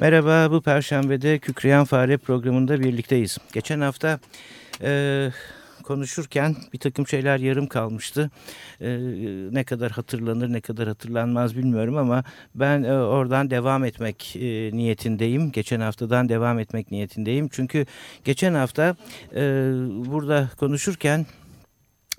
Merhaba, bu Perşembe'de Kükreyen Fare programında birlikteyiz. Geçen hafta e, konuşurken bir takım şeyler yarım kalmıştı. E, ne kadar hatırlanır, ne kadar hatırlanmaz bilmiyorum ama ben e, oradan devam etmek e, niyetindeyim. Geçen haftadan devam etmek niyetindeyim. Çünkü geçen hafta e, burada konuşurken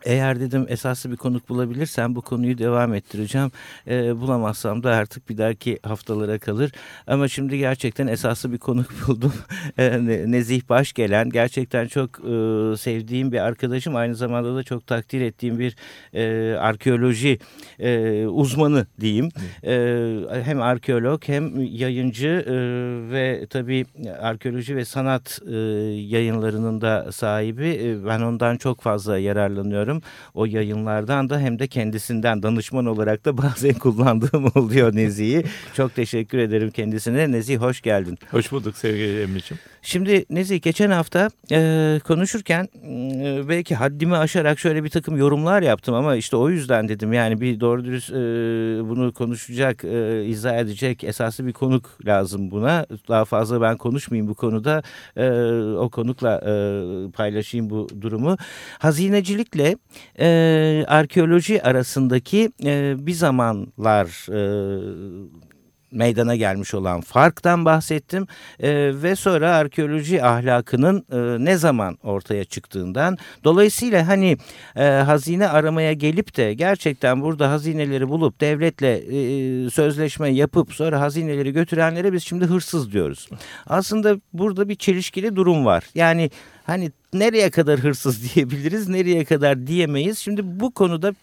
eğer dedim esaslı bir konuk bulabilirsem bu konuyu devam ettireceğim. E, bulamazsam da artık bir dahaki haftalara kalır. Ama şimdi gerçekten esaslı bir konuk buldum. E, Nezih Baş gelen gerçekten çok e, sevdiğim bir arkadaşım. Aynı zamanda da çok takdir ettiğim bir e, arkeoloji e, uzmanı diyeyim. E, hem arkeolog hem yayıncı e, ve tabii arkeoloji ve sanat e, yayınlarının da sahibi. E, ben ondan çok fazla yararlanıyorum kullanıyorum. O yayınlardan da hem de kendisinden danışman olarak da bazen kullandığım oluyor Nezih'i. Çok teşekkür ederim kendisine. Nezih hoş geldin. Hoş bulduk sevgili Emre'ciğim. Şimdi Nezih geçen hafta e, konuşurken e, belki haddimi aşarak şöyle bir takım yorumlar yaptım ama işte o yüzden dedim yani bir doğru dürüst e, bunu konuşacak, e, izah edecek esaslı bir konuk lazım buna. Daha fazla ben konuşmayayım bu konuda. E, o konukla e, paylaşayım bu durumu. Hazinecilikle e, arkeoloji arasındaki e, bir zamanlar e, meydana gelmiş olan farktan bahsettim. E, ve sonra arkeoloji ahlakının e, ne zaman ortaya çıktığından. Dolayısıyla hani e, hazine aramaya gelip de gerçekten burada hazineleri bulup devletle e, sözleşme yapıp sonra hazineleri götürenlere biz şimdi hırsız diyoruz. Aslında burada bir çelişkili durum var. Yani hani nereye kadar hırsız diyebiliriz nereye kadar diyemeyiz. Şimdi bu konuda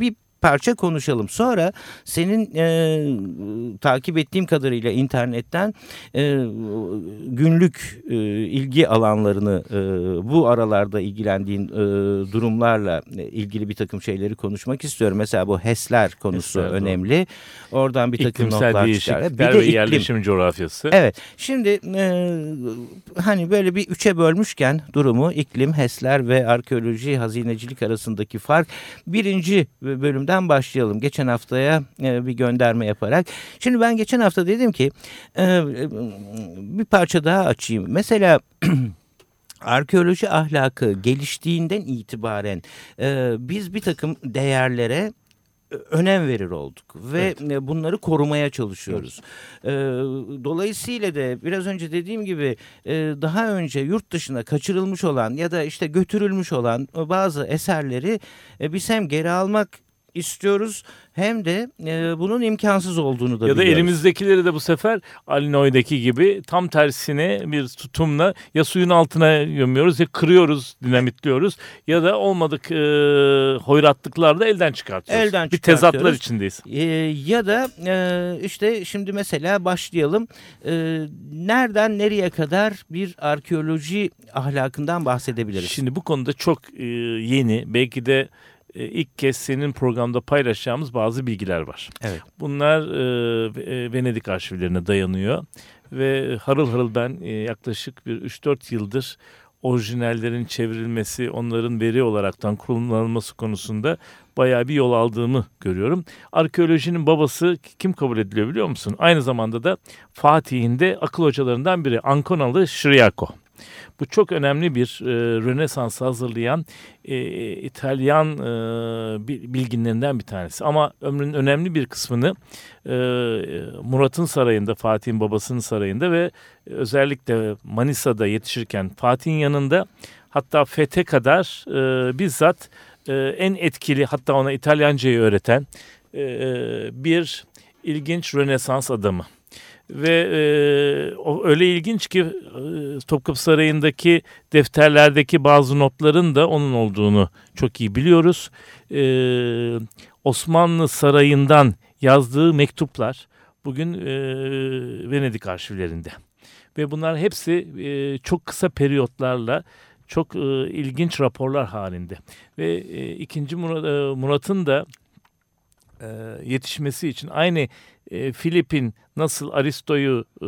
bir parça konuşalım. Sonra senin e, takip ettiğim kadarıyla internetten e, günlük e, ilgi alanlarını e, bu aralarda ilgilendiğin e, durumlarla ilgili bir takım şeyleri konuşmak istiyorum. Mesela bu HES'ler konusu HES'ler, önemli. Doğru. Oradan bir takım İklimsel notlar çıkar. Bir de iklim. yerleşim coğrafyası. Evet. Şimdi e, hani böyle bir üçe bölmüşken durumu iklim, HES'ler ve arkeoloji, hazinecilik arasındaki fark birinci bölümde yerden başlayalım. Geçen haftaya e, bir gönderme yaparak. Şimdi ben geçen hafta dedim ki e, bir parça daha açayım. Mesela arkeoloji ahlakı geliştiğinden itibaren e, biz bir takım değerlere önem verir olduk ve evet. Bunları korumaya çalışıyoruz. Evet. Dolayısıyla da biraz önce dediğim gibi daha önce yurt dışına kaçırılmış olan ya da işte götürülmüş olan bazı eserleri biz hem geri almak istiyoruz hem de e, bunun imkansız olduğunu da ya biliyoruz. Ya da elimizdekileri de bu sefer Alinoy'daki gibi tam tersine bir tutumla ya suyun altına gömüyoruz ya kırıyoruz, dinamitliyoruz ya da olmadık e, hoyratlıklarda elden çıkartıyoruz. Elden bir tezatlar içindeyiz. E, ya da e, işte şimdi mesela başlayalım. E, nereden nereye kadar bir arkeoloji ahlakından bahsedebiliriz? Şimdi bu konuda çok e, yeni belki de e, ilk kez senin programda paylaşacağımız bazı bilgiler var. Evet. Bunlar e, e Venedik arşivlerine dayanıyor ve harıl harıl ben e, yaklaşık bir 3-4 yıldır orijinallerin çevrilmesi, onların veri olaraktan kullanılması konusunda bayağı bir yol aldığımı görüyorum. Arkeolojinin babası kim kabul ediliyor biliyor musun? Aynı zamanda da Fatih'in de akıl hocalarından biri Ankonalı Şriyako. Bu çok önemli bir e, Rönesans hazırlayan e, İtalyan e, bilginlerinden bir tanesi. Ama ömrünün önemli bir kısmını e, Murat'ın sarayında, Fatih'in babasının sarayında ve özellikle Manisa'da yetişirken Fatih'in yanında hatta FET'e kadar e, bizzat e, en etkili hatta ona İtalyancayı öğreten e, bir ilginç Rönesans adamı. Ve e, o öyle ilginç ki e, Topkapı Sarayı'ndaki defterlerdeki bazı notların da onun olduğunu çok iyi biliyoruz. E, Osmanlı Sarayı'ndan yazdığı mektuplar bugün e, Venedik arşivlerinde. Ve bunlar hepsi e, çok kısa periyotlarla çok e, ilginç raporlar halinde. Ve e, ikinci Murat, e, Murat'ın da e, yetişmesi için aynı e, Filip'in nasıl Aristo'yu e,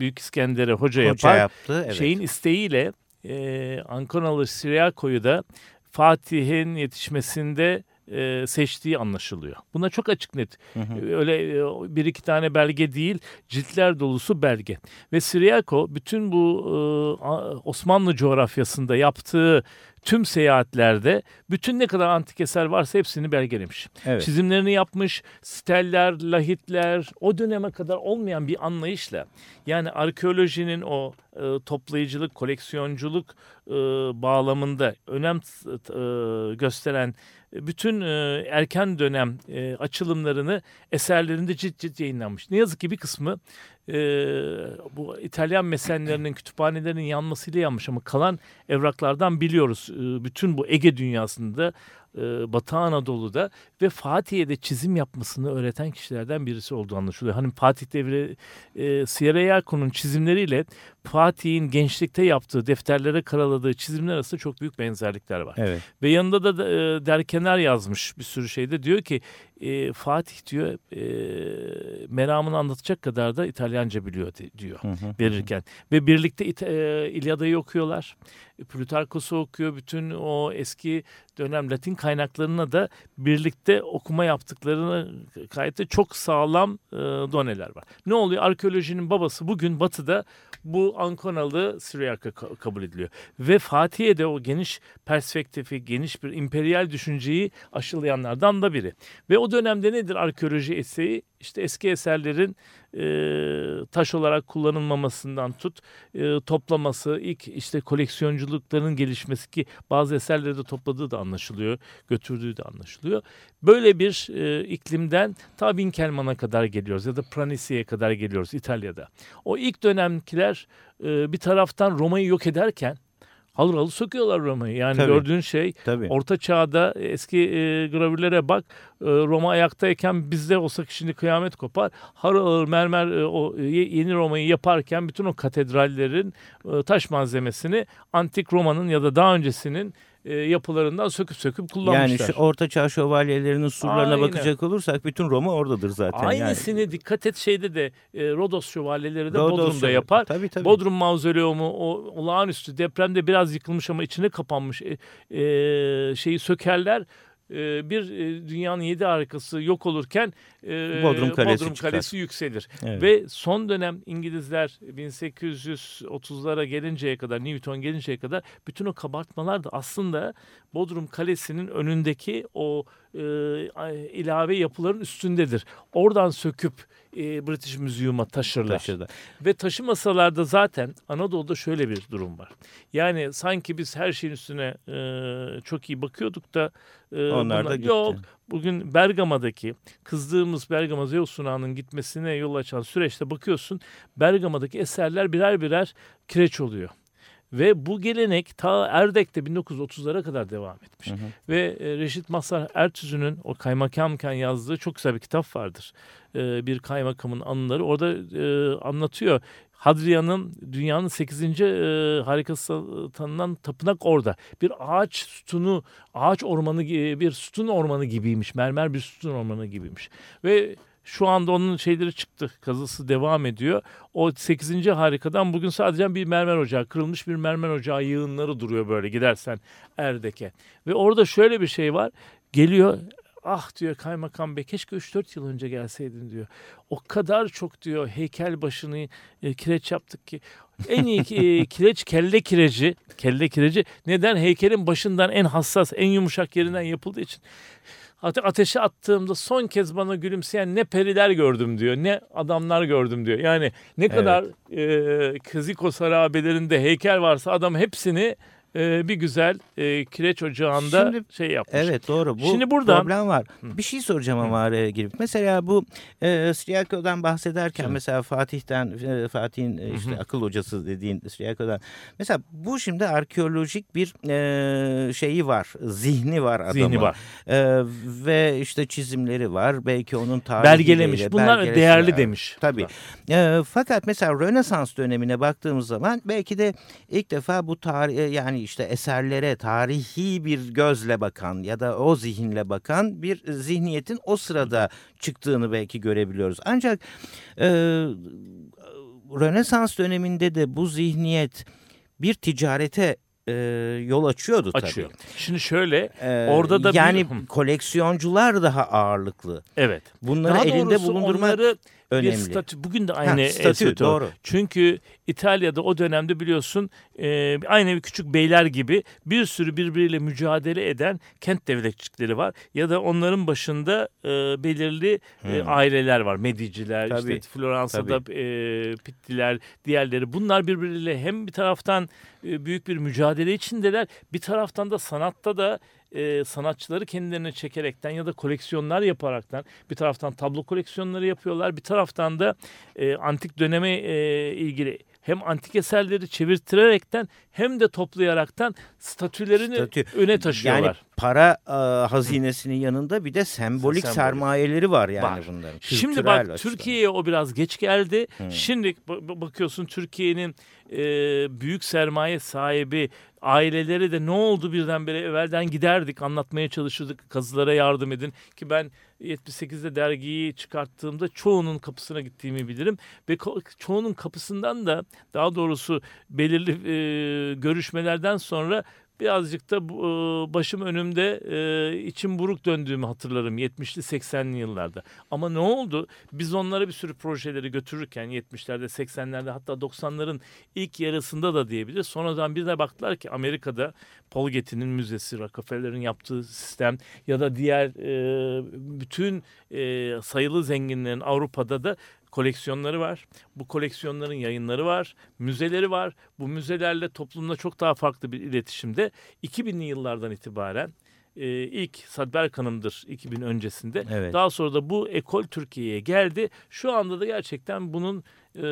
Büyük İskender'e hoca, hoca yapar yaptı, evet. şeyin isteğiyle e, Ankonalı Siriako'yu da Fatih'in yetişmesinde e, seçtiği anlaşılıyor. Buna çok açık net. Hı hı. Öyle e, bir iki tane belge değil, ciltler dolusu belge. Ve Siriako bütün bu e, Osmanlı coğrafyasında yaptığı tüm seyahatlerde bütün ne kadar antik eser varsa hepsini belgelemiş. Evet. Çizimlerini yapmış, steller, lahitler, o döneme kadar olmayan bir anlayışla yani arkeolojinin o e, toplayıcılık, koleksiyonculuk e, bağlamında önem e, gösteren bütün e, erken dönem e, açılımlarını eserlerinde cilt cilt yayınlanmış. Ne yazık ki bir kısmı e, bu İtalyan mesenlerinin kütüphanelerinin yanmasıyla yanmış ama kalan evraklardan biliyoruz. E, bütün bu Ege dünyasında e, Batı Anadolu'da ve Fatih'e de çizim yapmasını öğreten kişilerden birisi olduğu anlaşılıyor. Hani Fatih devri e, Sierra Yako'nun çizimleriyle Fatih'in gençlikte yaptığı defterlere karaladığı çizimler arasında çok büyük benzerlikler var. Evet. Ve yanında da e, derkener yazmış bir sürü şeyde diyor ki e, Fatih diyor e, meramını anlatacak kadar da İtalyanca biliyor diyor hı hı, verirken. Hı. Ve birlikte e, İlyada'yı okuyorlar. Plutarkos'u okuyor. Bütün o eski dönem Latin kaynaklarına da birlikte okuma yaptıklarını kayıtta çok sağlam e, doneler var. Ne oluyor? Arkeolojinin babası bugün batıda bu Ankonalı Siryaka kabul ediliyor. Ve Fatih'e de o geniş perspektifi, geniş bir emperyal düşünceyi aşılayanlardan da biri. Ve o dönemde nedir arkeoloji eseyi? İşte eski eserlerin e, taş olarak kullanılmamasından tut e, toplaması ilk işte koleksiyonculukların gelişmesi ki bazı eserleri de topladığı da anlaşılıyor götürdüğü de anlaşılıyor. Böyle bir e, iklimden ta Winkelmann'a kadar geliyoruz ya da Pranisi'ye kadar geliyoruz İtalya'da. O ilk dönemkiler e, bir taraftan Roma'yı yok ederken halır halı söküyorlar Roma'yı. Yani Tabii. gördüğün şey Tabii. orta çağda eski e, gravürlere bak e, Roma ayaktayken bizde olsak şimdi kıyamet kopar. Harıl harıl mermer e, o e, yeni Roma'yı yaparken bütün o katedrallerin e, taş malzemesini antik Roma'nın ya da daha öncesinin e, yapılarından söküp söküp kullanmışlar. Yani şu Orta Çağ şövalyelerinin surlarına Aynen. bakacak olursak bütün Roma oradadır zaten. Aynısını yani. dikkat et şeyde de e, Rodos şövalyeleri de Rodos Bodrum'da yapar. Tabii, tabii. Bodrum mausoleumu o olağanüstü depremde biraz yıkılmış ama içine kapanmış e, e, şeyi sökerler e, bir e, dünyanın yedi harikası yok olurken e, Bodrum Kalesi, Bodrum Kalesi yükselir. Evet. Ve son dönem İngilizler 1830'lara gelinceye kadar, Newton gelinceye kadar bütün o kabartmalar da aslında Bodrum Kalesi'nin önündeki o e, ilave yapıların üstündedir. Oradan söküp e, British Museum'a taşırlar. Taşırlar. Ve taşımasalar da zaten Anadolu'da şöyle bir durum var. Yani sanki biz her şeyin üstüne e, çok iyi bakıyorduk da e, onlar da gitti. Yok. Bugün Bergama'daki kızdığımız Bergama Zeus sunağının gitmesine yol açan süreçte bakıyorsun Bergama'daki eserler birer birer kireç oluyor. Ve bu gelenek ta Erdek'te 1930'lara kadar devam etmiş. Hı hı. Ve e, Reşit Mazhar Ertüzü'nün o kaymakamken yazdığı çok güzel bir kitap vardır. E, bir kaymakamın anıları. Orada e, anlatıyor. Hadrian'ın dünyanın 8. E, harikası tanınan tapınak orada. Bir ağaç sütunu, ağaç ormanı, bir sütun ormanı gibiymiş. Mermer bir sütun ormanı gibiymiş. Ve şu anda onun şeyleri çıktı. Kazısı devam ediyor. O 8. harikadan bugün sadece bir mermer ocağı, kırılmış bir mermer ocağı yığınları duruyor böyle gidersen Erdek'e. Ve orada şöyle bir şey var. Geliyor ah diyor kaymakam bey keşke 3-4 yıl önce gelseydin diyor. O kadar çok diyor heykel başını e, kireç yaptık ki. En iyi e, kireç kelle kireci. Kelle kireci neden? Heykelin başından en hassas, en yumuşak yerinden yapıldığı için ateşe attığımda son kez bana gülümseyen ne periler gördüm diyor. Ne adamlar gördüm diyor. Yani ne evet. kadar e, Kıziko harabelerinde heykel varsa adam hepsini e, bir güzel e, kireç ocağında Şimdi, şey yapmış. Evet doğru. Bu Şimdi burada problem var. Hı. Bir şey soracağım ama araya girip. Mesela bu e, Striako'dan bahsederken Hı. mesela Fatih'ten e, Fatih'in e, işte Hı. akıl hocası dediğin Striako'dan. Mesela bu şimdi arkeolojik bir e, şeyi var. Zihni var adamın. Zihni var. E, ve işte çizimleri var. Belki onun tarihi belgelemiş. Bunlar değerli demiş. Tabii. E, fakat mesela Rönesans dönemine baktığımız zaman belki de ilk defa bu tarih yani işte eserlere tarihi bir gözle bakan ya da o zihinle bakan bir zihniyetin o sırada çıktığını belki görebiliyoruz. Ancak e, Rönesans döneminde de bu zihniyet bir ticarete e, yol açıyordu tabii. Açıyor. Şimdi şöyle ee, orada da yani bir... koleksiyoncular daha ağırlıklı. Evet. Bunları daha elinde bulundurmak onları önemli. Bir statü bugün de aynı ha, statü, statü doğru. Çünkü İtalya'da o dönemde biliyorsun e, aynı bir küçük beyler gibi bir sürü birbiriyle mücadele eden kent devletçikleri var ya da onların başında e, belirli e, hmm. e, aileler var. Mediciler, Tabii. işte Floransa'da e, Pittiler, diğerleri. Bunlar birbiriyle hem bir taraftan e, büyük bir mücadele içindeler, bir taraftan da sanatta da e, sanatçıları kendilerine çekerekten ya da koleksiyonlar yaparaktan bir taraftan tablo koleksiyonları yapıyorlar. Bir taraftan da e, antik döneme e, ilgili hem antik eserleri çevirtirerekten hem de toplayaraktan statülerini Statü. öne taşıyorlar. Yani para e, hazinesinin yanında bir de sembolik, sembolik. sermayeleri var yani var. bunların. Şimdi bak Türkiye'ye o biraz geç geldi. Hmm. Şimdi bakıyorsun Türkiye'nin e, büyük sermaye sahibi aileleri de ne oldu birdenbire evvelden giderdik anlatmaya çalışırdık kazılara yardım edin ki ben 78'de dergiyi çıkarttığımda çoğunun kapısına gittiğimi bilirim. Ve çoğunun kapısından da daha doğrusu belirli e, görüşmelerden sonra birazcık da e, başım önümde e, içim buruk döndüğümü hatırlarım 70'li 80'li yıllarda. Ama ne oldu? Biz onlara bir sürü projeleri götürürken 70'lerde 80'lerde hatta 90'ların ilk yarısında da diyebiliriz. Sonradan bir de baktılar ki Amerika'da Paul Getty'nin müzesi, Rockefeller'in yaptığı sistem ya da diğer e, bütün sayılı zenginlerin Avrupa'da da koleksiyonları var. Bu koleksiyonların yayınları var, müzeleri var. Bu müzelerle toplumla çok daha farklı bir iletişimde 2000'li yıllardan itibaren e, ilk Sadberk Hanım'dır 2000 öncesinde. Evet. Daha sonra da bu ekol Türkiye'ye geldi. Şu anda da gerçekten bunun e,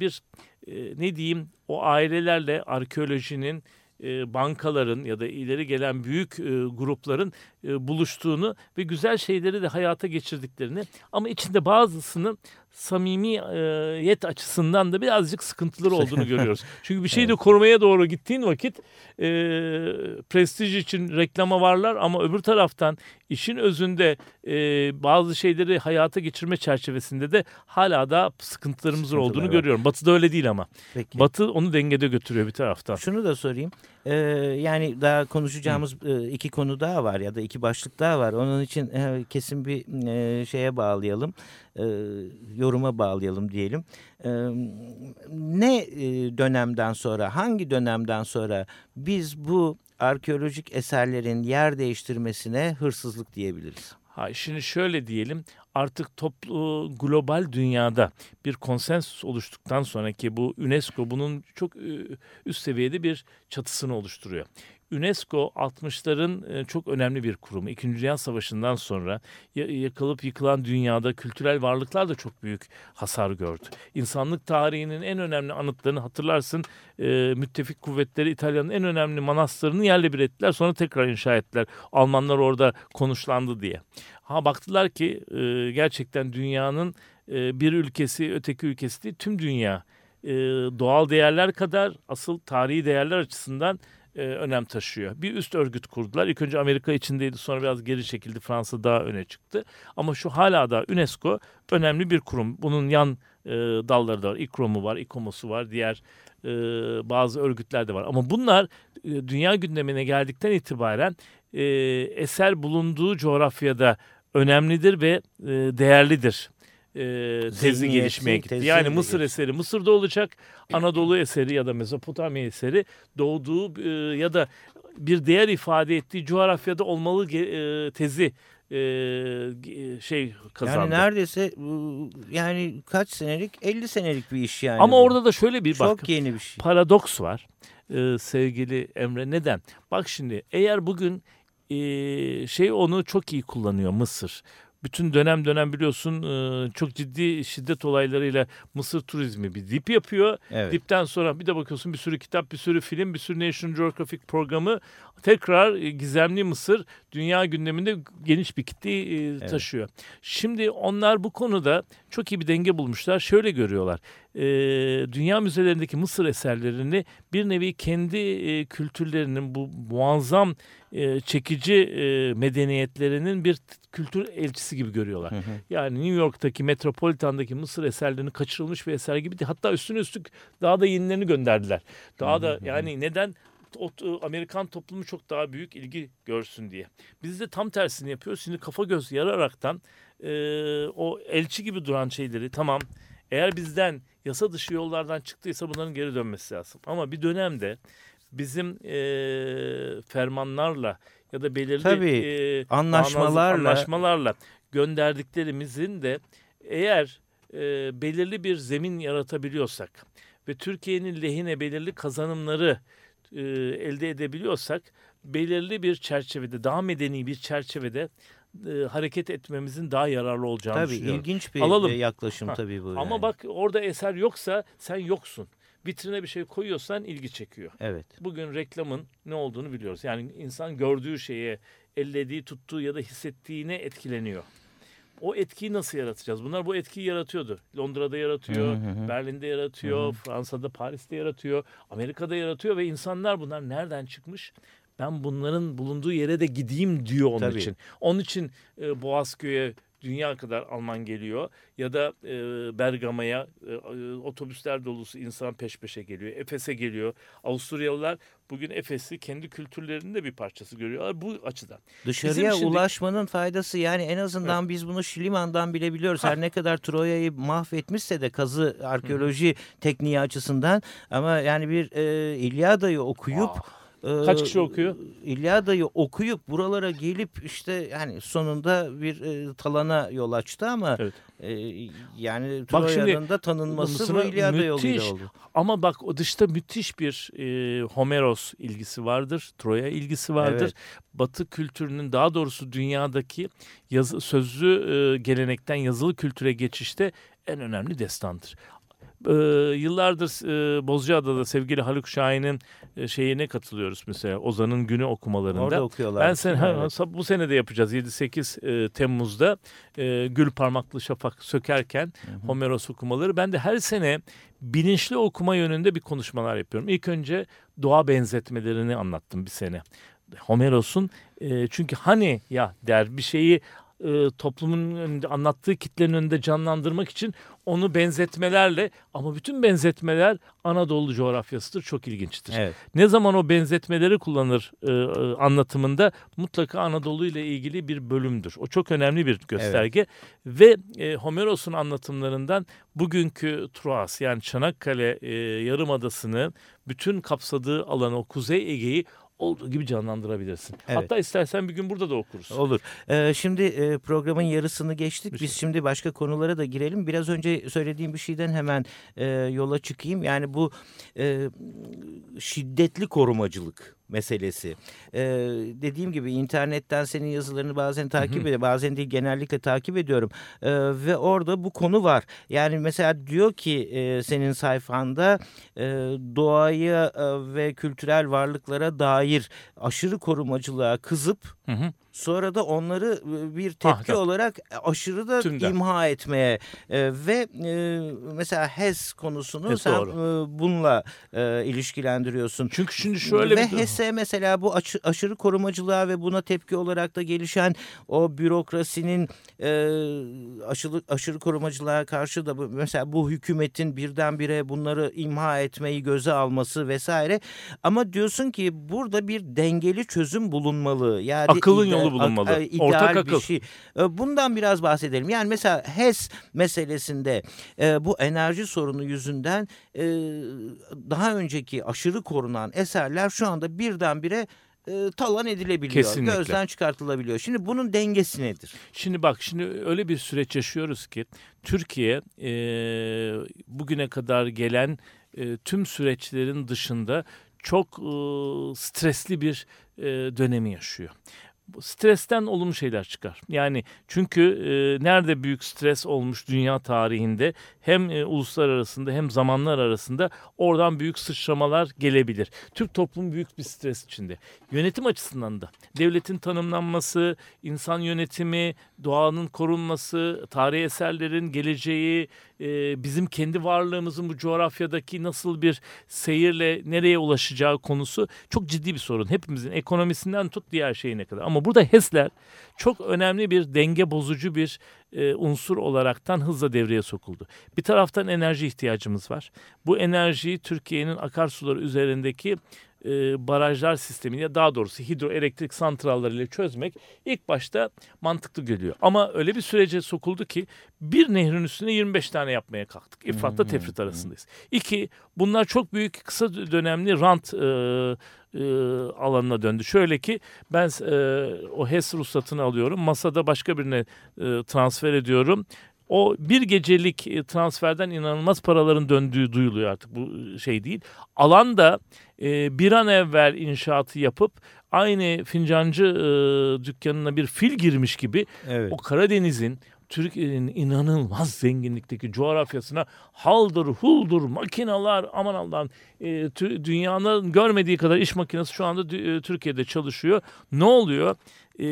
bir e, ne diyeyim o ailelerle arkeolojinin e, bankaların ya da ileri gelen büyük e, grupların e, buluştuğunu ve güzel şeyleri de hayata geçirdiklerini ama içinde bazısının samimiyet açısından da birazcık sıkıntıları olduğunu görüyoruz. Çünkü bir şeyi de korumaya doğru gittiğin vakit e, prestij için reklama varlar ama öbür taraftan işin özünde e, bazı şeyleri hayata geçirme çerçevesinde de hala da sıkıntılarımız olduğunu var. görüyorum. Batı'da öyle değil ama. Peki. Batı onu dengede götürüyor bir taraftan. Şunu da sorayım. Ee, yani daha konuşacağımız Hı. iki konu daha var ya da iki başlık daha var. Onun için e, kesin bir e, şeye bağlayalım. E, yoruma bağlayalım diyelim. E, ne e, dönemden sonra, hangi dönemden sonra biz bu arkeolojik eserlerin yer değiştirmesine hırsızlık diyebiliriz? Ha, şimdi şöyle diyelim artık toplu global dünyada bir konsensus oluştuktan sonra ki bu UNESCO bunun çok üst seviyede bir çatısını oluşturuyor. UNESCO 60'ların e, çok önemli bir kurumu. İkinci Dünya Savaşı'ndan sonra yakılıp yıkılan dünyada kültürel varlıklar da çok büyük hasar gördü. İnsanlık tarihinin en önemli anıtlarını hatırlarsın. E, müttefik kuvvetleri İtalya'nın en önemli manastırını yerle bir ettiler. Sonra tekrar inşa ettiler. Almanlar orada konuşlandı diye. Ha baktılar ki e, gerçekten dünyanın bir ülkesi öteki ülkesi değil tüm dünya doğal değerler kadar asıl tarihi değerler açısından e, önem taşıyor. Bir üst örgüt kurdular. İlk önce Amerika içindeydi sonra biraz geri çekildi. Fransa daha öne çıktı. Ama şu hala da UNESCO önemli bir kurum. Bunun yan e, dalları da var. İKROM'u var, İKOMOS'u var, diğer e, bazı örgütler de var. Ama bunlar e, dünya gündemine geldikten itibaren e, eser bulunduğu coğrafyada önemlidir ve e, değerlidir e, tezi gelişmeye gitti. Tezi yani Mısır eseri Mısır'da olacak, Anadolu eseri ya da Mezopotamya eseri doğduğu e, ya da bir değer ifade ettiği coğrafyada olmalı e, tezi e, şey kazandı. Yani neredeyse yani kaç senelik 50 senelik bir iş yani. Ama bu. orada da şöyle bir Çok bak. yeni bir şey. Paradoks var. e, sevgili Emre. Neden? Bak şimdi eğer bugün e, şey onu çok iyi kullanıyor Mısır bütün dönem dönem biliyorsun e, çok ciddi şiddet olaylarıyla Mısır turizmi bir dip yapıyor. Evet. Dipten sonra bir de bakıyorsun bir sürü kitap, bir sürü film, bir sürü National Geographic programı tekrar e, gizemli Mısır dünya gündeminde geniş bir kitleyi e, taşıyor. Evet. Şimdi onlar bu konuda çok iyi bir denge bulmuşlar. Şöyle görüyorlar. dünya müzelerindeki Mısır eserlerini bir nevi kendi kültürlerinin bu muazzam çekici medeniyetlerinin bir kültür elçisi gibi görüyorlar. Hı hı. Yani New York'taki Metropolitan'daki Mısır eserlerini kaçırılmış bir eser gibi değil. Hatta üstüne üstlük daha da yenilerini gönderdiler. Daha da yani neden Amerikan toplumu çok daha büyük ilgi görsün diye. Biz de tam tersini yapıyoruz. Şimdi kafa göz yararaktan e, o elçi gibi duran şeyleri tamam eğer bizden yasa dışı yollardan çıktıysa bunların geri dönmesi lazım. Ama bir dönemde bizim e, fermanlarla ya da belirli Tabii, e, anlaşmalarla anlaşmalarla gönderdiklerimizin de eğer e, belirli bir zemin yaratabiliyorsak ve Türkiye'nin lehine belirli kazanımları e, elde edebiliyorsak belirli bir çerçevede daha medeni bir çerçevede e, hareket etmemizin daha yararlı olacağını tabii, düşünüyorum. Tabii ilginç bir Alalım. yaklaşım ha. tabii bu. Ama yani. bak orada eser yoksa sen yoksun vitrine bir şey koyuyorsan ilgi çekiyor. Evet. Bugün reklamın ne olduğunu biliyoruz. Yani insan gördüğü şeye, ellediği, tuttuğu ya da hissettiğine etkileniyor. O etkiyi nasıl yaratacağız? Bunlar bu etkiyi yaratıyordu. Londra'da yaratıyor, hı hı. Berlin'de yaratıyor, hı hı. Fransa'da, Paris'te yaratıyor, Amerika'da yaratıyor ve insanlar bunlar nereden çıkmış? Ben bunların bulunduğu yere de gideyim diyor onun Tabii. için. Onun için e, Boğazköy'e dünya kadar Alman geliyor ya da e, Bergama'ya e, e, otobüsler dolusu insan peş peşe geliyor. Efes'e geliyor. Avusturyalılar bugün Efes'i kendi kültürlerinin de bir parçası görüyorlar bu açıdan. Dışarıya şimdi... ulaşmanın faydası yani en azından evet. biz bunu Şiliman'dan bile biliyoruz. Ha. Her ne kadar Troya'yı mahvetmişse de kazı arkeoloji Hı. tekniği açısından ama yani bir e, İlyada'yı okuyup Aa Kaç kişi okuyor? İlyada'yı okuyup buralara gelip işte yani sonunda bir e, talana yol açtı ama evet. e, yani Troya'nın da tanınması bu İlyada yoluyla oldu. Ama bak o dışta müthiş bir e, Homeros ilgisi vardır. Troya ilgisi vardır. Evet. Batı kültürünün daha doğrusu dünyadaki yazı, sözlü e, gelenekten yazılı kültüre geçişte en önemli destandır e, yıllardır e, Bozcaada'da sevgili Haluk Şahin'in e, şeyine katılıyoruz mesela Ozan'ın günü okumalarında. Orada okuyorlar. Ben sen, evet. bu sene de yapacağız 7-8 e, Temmuz'da e, Gül Parmaklı Şafak sökerken hı hı. Homeros okumaları. Ben de her sene bilinçli okuma yönünde bir konuşmalar yapıyorum. İlk önce doğa benzetmelerini anlattım bir sene. Homeros'un e, çünkü hani ya der bir şeyi e, toplumun önünde anlattığı kitlenin önünde canlandırmak için onu benzetmelerle ama bütün benzetmeler Anadolu coğrafyasıdır çok ilginçtir. Evet. Ne zaman o benzetmeleri kullanır e, e, anlatımında mutlaka Anadolu ile ilgili bir bölümdür. O çok önemli bir gösterge evet. ve e, Homeros'un anlatımlarından bugünkü Troas yani Çanakkale e, Yarımadası'nı bütün kapsadığı alanı o Kuzey Ege'yi olduğu gibi canlandırabilirsin. Evet. Hatta istersen bir gün burada da okuruz. Olur. Ee, şimdi e, programın yarısını geçtik. Bir Biz şey. şimdi başka konulara da girelim. Biraz önce söylediğim bir şeyden hemen e, yola çıkayım. Yani bu e, şiddetli korumacılık meselesi. Ee, dediğim gibi internetten senin yazılarını bazen takip ediyorum. Bazen değil genellikle takip ediyorum. Ee, ve orada bu konu var. Yani mesela diyor ki e, senin sayfanda e, doğaya e, ve kültürel varlıklara dair aşırı korumacılığa kızıp hı hı. Sonra da onları e, bir tepki ah, olarak aşırı da Tümden. imha etmeye e, ve e, mesela HES konusunu evet, sen doğru. e, bununla e, ilişkilendiriyorsun. Çünkü şimdi şöyle ve bir HES'e mesela bu aş, aşırı korumacılığa ve buna tepki olarak da gelişen o bürokrasinin e, aşırı, aşırı korumacılığa karşı da mesela bu hükümetin birdenbire bunları imha etmeyi göze alması vesaire. Ama diyorsun ki burada bir dengeli çözüm bulunmalı. Yani Akılın yolu bulunmalı. A, ideal Ortak akıl. Bir şey. E, bundan biraz bahsedelim. Yani mesela HES meselesinde e, bu enerji sorunu yüzünden e, daha önceki aşırı korunan eserler şu anda birdenbire e, talan edilebiliyor. Kesinlikle. Gözden çıkartılabiliyor. Şimdi bunun dengesi nedir? Şimdi bak şimdi öyle bir süreç yaşıyoruz ki Türkiye e, bugüne kadar gelen e, tüm süreçlerin dışında çok e, stresli bir e, dönemi yaşıyor stresten olumlu şeyler çıkar. Yani çünkü e, nerede büyük stres olmuş dünya tarihinde hem e, uluslar arasında hem zamanlar arasında oradan büyük sıçramalar gelebilir. Türk toplumu büyük bir stres içinde. Yönetim açısından da devletin tanımlanması, insan yönetimi, doğanın korunması, tarihi eserlerin geleceği, e, bizim kendi varlığımızın bu coğrafyadaki nasıl bir seyirle nereye ulaşacağı konusu çok ciddi bir sorun. Hepimizin ekonomisinden tut diğer şeyine kadar. Ama burada HES'ler çok önemli bir denge bozucu bir e, unsur olaraktan hızla devreye sokuldu. Bir taraftan enerji ihtiyacımız var. Bu enerjiyi Türkiye'nin akarsuları üzerindeki e, barajlar sistemini daha doğrusu hidroelektrik santrallarıyla çözmek ilk başta mantıklı geliyor. Ama öyle bir sürece sokuldu ki bir nehrin üstüne 25 tane yapmaya kalktık. İfratla hmm. tefrit arasındayız. İki, bunlar çok büyük kısa dönemli rant e, e, alanına döndü. Şöyle ki ben e, o HES ruhsatını alıyorum. Masada başka birine e, transfer ediyorum o bir gecelik e, transferden inanılmaz paraların döndüğü duyuluyor artık bu şey değil. Alan da e, bir an evvel inşaatı yapıp aynı fincancı e, dükkanına bir fil girmiş gibi evet. o Karadeniz'in Türkiye'nin inanılmaz zenginlikteki coğrafyasına haldır, huldur, makinalar aman Allah'ım e, dünyanın görmediği kadar iş makinesi şu anda e, Türkiye'de çalışıyor. Ne oluyor? E,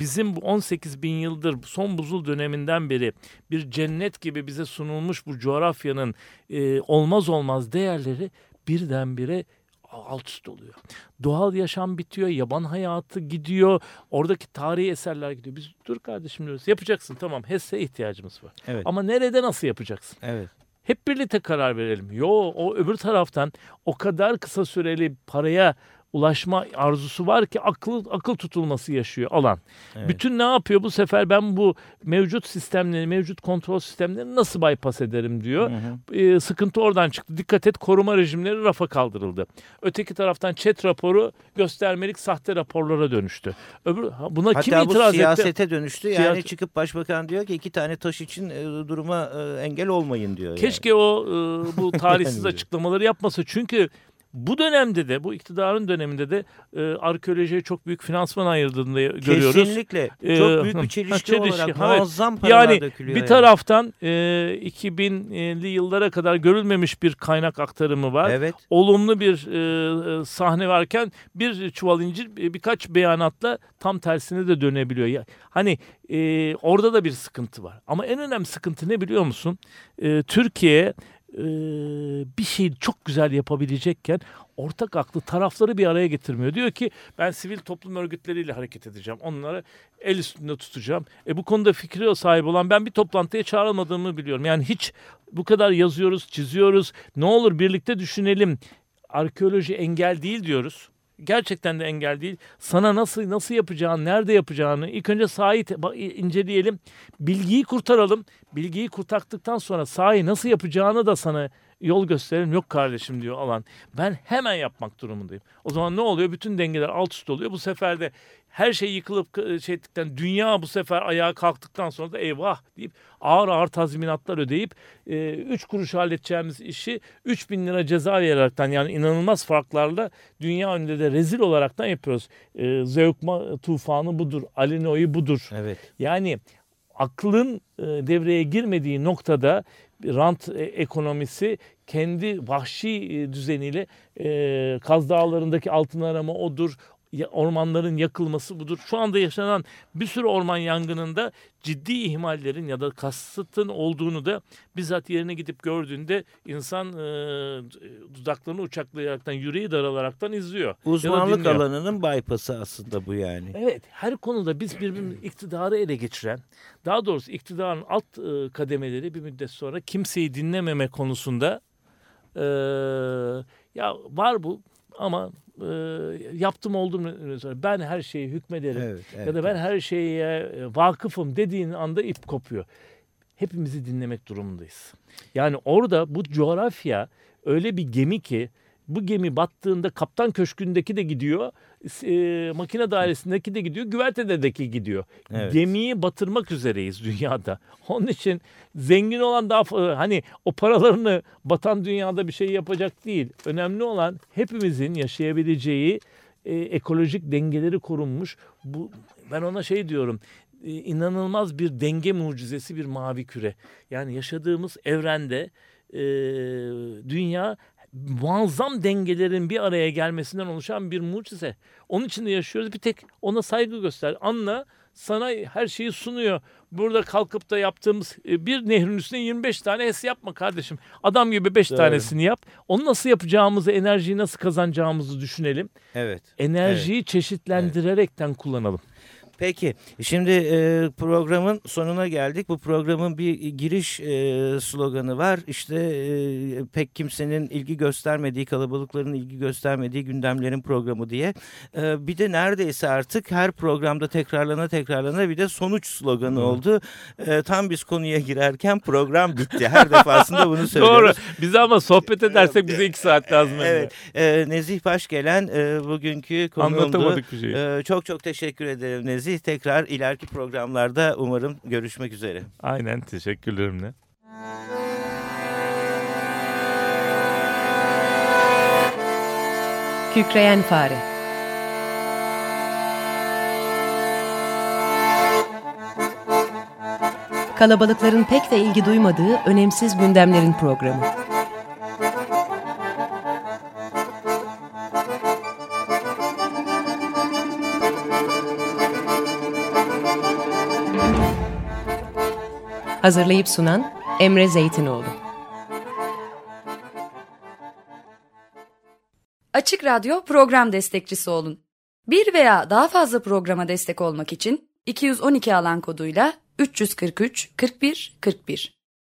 bizim bu 18 bin yıldır son buzul döneminden beri bir cennet gibi bize sunulmuş bu coğrafyanın e, olmaz olmaz değerleri birdenbire alt üst oluyor. Doğal yaşam bitiyor, yaban hayatı gidiyor, oradaki tarihi eserler gidiyor. Biz dur kardeşim diyoruz yapacaksın tamam HES'e ihtiyacımız var. Evet. Ama nerede nasıl yapacaksın? Evet. Hep birlikte karar verelim. Yo o öbür taraftan o kadar kısa süreli paraya ulaşma arzusu var ki akıl akıl tutulması yaşıyor alan. Evet. Bütün ne yapıyor bu sefer ben bu mevcut sistemleri, mevcut kontrol sistemlerini nasıl bypass ederim diyor. Hı hı. Ee, sıkıntı oradan çıktı. Dikkat et koruma rejimleri rafa kaldırıldı. Öteki taraftan chat raporu göstermelik sahte raporlara dönüştü. Öbür buna Hatta kim itiraz etti? siyasete dönüştü. Yani Siyaset... çıkıp başbakan diyor ki iki tane taş için e, duruma e, engel olmayın diyor. Keşke yani. o e, bu tarihsiz açıklamaları yapmasa. Çünkü bu dönemde de bu iktidarın döneminde de e, arkeolojiye çok büyük finansman ayırdığını görüyoruz. Kesinlikle. E, çok büyük bir çelişki, çelişki olarak evet. muazzam paralar yani, dökülüyor. Bir yani. taraftan e, 2000'li yıllara kadar görülmemiş bir kaynak aktarımı var. Evet. Olumlu bir e, sahne varken bir çuval incir e, birkaç beyanatla tam tersine de dönebiliyor. Ya, hani e, orada da bir sıkıntı var. Ama en önemli sıkıntı ne biliyor musun? E, Türkiye e, bir şeyi çok güzel yapabilecekken ortak aklı tarafları bir araya getirmiyor. Diyor ki ben sivil toplum örgütleriyle hareket edeceğim. Onları el üstünde tutacağım. E bu konuda fikri sahip olan ben bir toplantıya çağrılmadığımı biliyorum. Yani hiç bu kadar yazıyoruz, çiziyoruz. Ne olur birlikte düşünelim. Arkeoloji engel değil diyoruz gerçekten de engel değil. Sana nasıl nasıl yapacağını, nerede yapacağını ilk önce sahayı inceleyelim. Bilgiyi kurtaralım. Bilgiyi kurtardıktan sonra sahayı nasıl yapacağını da sana yol gösterelim. Yok kardeşim diyor alan. Ben hemen yapmak durumundayım. O zaman ne oluyor? Bütün dengeler alt üst oluyor. Bu sefer de her şey yıkılıp şey ettikten dünya bu sefer ayağa kalktıktan sonra da eyvah deyip ağır ağır tazminatlar ödeyip 3 e, üç kuruş halledeceğimiz işi 3 bin lira ceza vererekten yani inanılmaz farklarla dünya önünde de rezil olaraktan yapıyoruz. E, Zeugma tufanı budur. Alino'yu budur. Evet. Yani aklın e, devreye girmediği noktada rant e, ekonomisi kendi vahşi e, düzeniyle e, Kaz Dağları'ndaki altın arama odur, ormanların yakılması budur. Şu anda yaşanan bir sürü orman yangınında ciddi ihmallerin ya da kasıtın olduğunu da bizzat yerine gidip gördüğünde insan e, dudaklarını uçaklayaraktan, yüreği daralaraktan izliyor. Uzmanlık alanının bypass'ı aslında bu yani. Evet, her konuda biz birbirimiz iktidarı ele geçiren, daha doğrusu iktidarın alt e, kademeleri bir müddet sonra kimseyi dinlememe konusunda e, ya var bu ama e, yaptım oldum ben her şeyi hükmederim evet, evet, ya da ben her şeye vakıfım dediğin anda ip kopuyor. Hepimizi dinlemek durumundayız. Yani orada bu coğrafya öyle bir gemi ki bu gemi battığında kaptan köşkündeki de gidiyor. E, makine dairesindeki de gidiyor. Güvertedeki gidiyor. Evet. Gemiyi batırmak üzereyiz dünyada. Onun için zengin olan daha hani o paralarını batan dünyada bir şey yapacak değil. Önemli olan hepimizin yaşayabileceği e, ekolojik dengeleri korunmuş. Bu ben ona şey diyorum e, inanılmaz bir denge mucizesi bir mavi küre. Yani yaşadığımız evrende e, dünya muazzam dengelerin bir araya gelmesinden oluşan bir mucize. Onun içinde yaşıyoruz. Bir tek ona saygı göster. Anla sana her şeyi sunuyor. Burada kalkıp da yaptığımız e, bir nehrin üstüne 25 tane HES yapma kardeşim. Adam gibi 5 tanesini yap. Onu nasıl yapacağımızı, enerjiyi nasıl kazanacağımızı düşünelim. Evet. Enerjiyi evet. çeşitlendirerekten evet. kullanalım. Peki şimdi e, programın sonuna geldik. Bu programın bir giriş e, sloganı var. İşte e, pek kimsenin ilgi göstermediği, kalabalıkların ilgi göstermediği gündemlerin programı diye. E, bir de neredeyse artık her programda tekrarlana tekrarlana bir de sonuç sloganı hmm. oldu. E, tam biz konuya girerken program bitti. Her defasında bunu söylüyoruz. Doğru. Bize ama sohbet edersek bize iki saat lazım. Evet. E, Nezih Başgelen e, bugünkü konuğumdu. Anlatamadık bir şey. E, çok çok teşekkür ederim Nezih. Nezih tekrar ileriki programlarda umarım görüşmek üzere. Aynen teşekkürlerimle. Kükreyen Fare Kalabalıkların pek de ilgi duymadığı önemsiz gündemlerin programı. Hazırlayıp sunan Emre Zeytinoğlu. Açık Radyo program destekçisi olun. Bir veya daha fazla programa destek olmak için 212 alan koduyla 343 41 41